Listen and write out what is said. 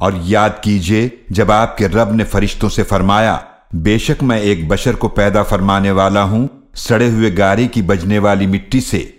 और याद कीजिए, जब आपके रब ने फरिश्तों से फरमाया, बेशक मैं एक बशर को पैदा फरमाने वाला हूँ, सड़े हुए गारी की बजने वाली मिट्टी से।